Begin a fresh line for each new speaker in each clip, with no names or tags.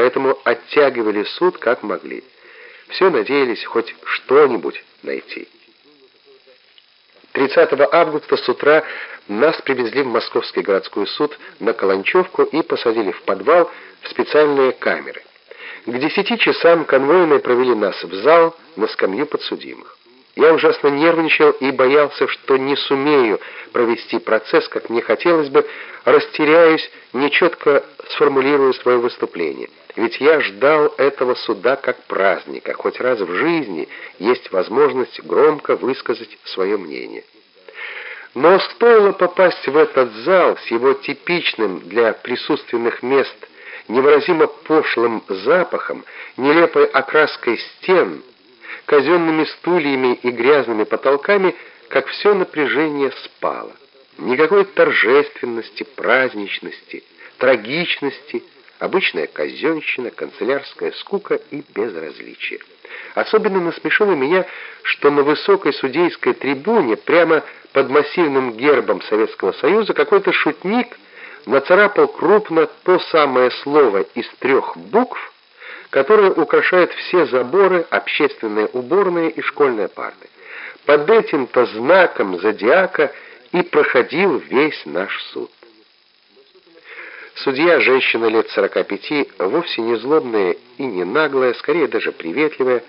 поэтому оттягивали суд как могли. Все надеялись хоть что-нибудь найти. 30 августа с утра нас привезли в Московский городской суд на Каланчевку и посадили в подвал в специальные камеры. К 10 часам конвойные провели нас в зал на скамью подсудимых. Я ужасно нервничал и боялся, что не сумею провести процесс, как мне хотелось бы, растеряюсь, нечетко сформулирую свое выступление. Ведь я ждал этого суда как праздника, хоть раз в жизни есть возможность громко высказать свое мнение. Но стоило попасть в этот зал с его типичным для присутственных мест невыразимо пошлым запахом, нелепой окраской стен, казенными стульями и грязными потолками, как все напряжение спало. Никакой торжественности, праздничности, трагичности, обычная казенщина, канцелярская скука и безразличие. Особенно насмешило меня, что на высокой судейской трибуне, прямо под массивным гербом Советского Союза, какой-то шутник нацарапал крупно то самое слово из трех букв, которая украшает все заборы, общественные уборные и школьные парты. Под этим-то знаком зодиака и проходил весь наш суд. Судья, женщина лет 45, вовсе не злобная и не наглая, скорее даже приветливая,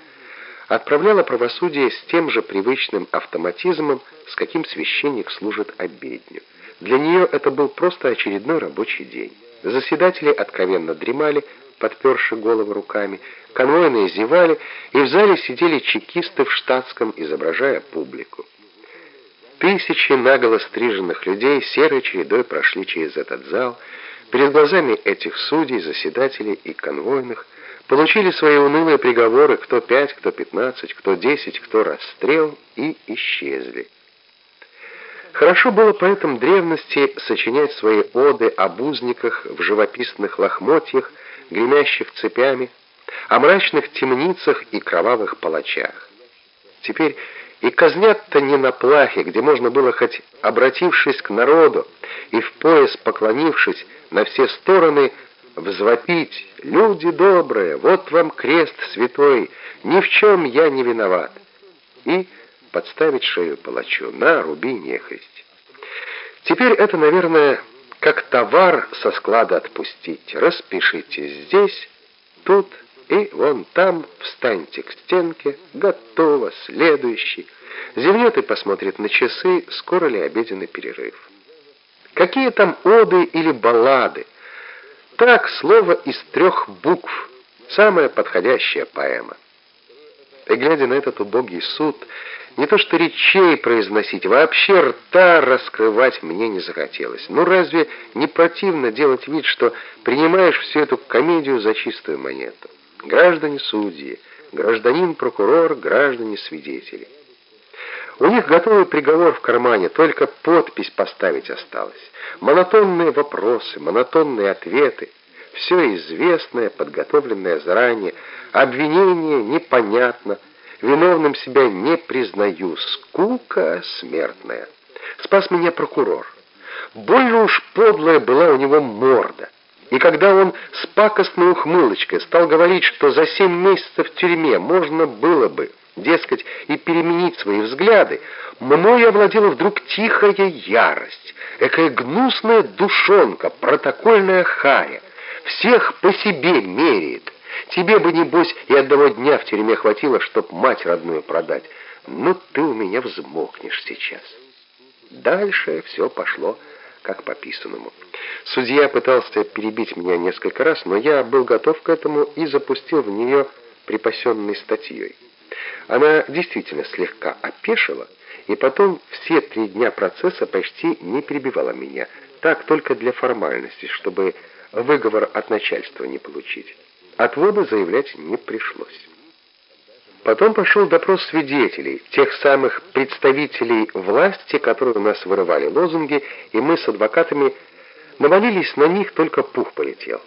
отправляла правосудие с тем же привычным автоматизмом, с каким священник служит обедню. Для нее это был просто очередной рабочий день. Заседатели откровенно дремали, подперши головы руками, конвойные зевали, и в зале сидели чекисты в штатском, изображая публику. Тысячи наголо стриженных людей серой чередой прошли через этот зал, перед глазами этих судей, заседателей и конвойных, получили свои унылые приговоры, кто пять, кто пятнадцать, кто десять, кто расстрел, и исчезли. Хорошо было поэтам древности сочинять свои оды об узниках в живописных лохмотьях, гремящих цепями, о мрачных темницах и кровавых палачах. Теперь и казнят-то не на плахе, где можно было хоть обратившись к народу и в пояс поклонившись на все стороны, взвопить «Люди добрые, вот вам крест святой, ни в чем я не виноват!» и подставить шею палачу «На, руби нехристь!» Теперь это, наверное, как товар со склада отпустить. Распишите здесь, тут и вон там, встаньте к стенке, готово, следующий. Зевнет и посмотрит на часы, скоро ли обеденный перерыв. Какие там оды или баллады? Так, слово из трех букв, самая подходящая поэма. И глядя на этот убогий суд, не то что речей произносить, вообще рта раскрывать мне не захотелось. Ну разве не противно делать вид, что принимаешь всю эту комедию за чистую монету? Граждане судьи, гражданин-прокурор, граждане-свидетели. У них готовый приговор в кармане, только подпись поставить осталось. Монотонные вопросы, монотонные ответы, все известное, подготовленное заранее, обвинение непонятно, Виновным себя не признаю. Скука смертная. Спас меня прокурор. Больно уж подлая была у него морда. И когда он с пакостной ухмылочкой стал говорить, что за семь месяцев в тюрьме можно было бы, дескать, и переменить свои взгляды, мною овладела вдруг тихая ярость, экая гнусная душонка, протокольная харя. Всех по себе меряет. Тебе бы, небось, и одного дня в тюрьме хватило, чтоб мать родную продать. Ну, ты у меня взмокнешь сейчас. Дальше все пошло как по писанному. Судья пытался перебить меня несколько раз, но я был готов к этому и запустил в нее припасенной статьей. Она действительно слегка опешила, и потом все три дня процесса почти не перебивала меня. Так, только для формальности, чтобы выговор от начальства не получить. Отвода заявлять не пришлось. Потом пошел допрос свидетелей, тех самых представителей власти, которые у нас вырывали лозунги, и мы с адвокатами навалились на них, только пух полетел.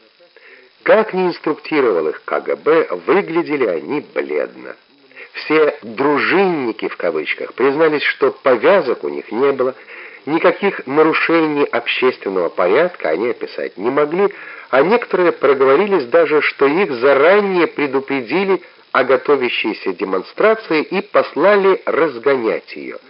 Как ни инструктировал их КГБ, выглядели они бледно. Все «дружинники» в кавычках признались, что повязок у них не было, Никаких нарушений общественного порядка они описать не могли, а некоторые проговорились даже, что их заранее предупредили о готовящейся демонстрации и послали разгонять ее –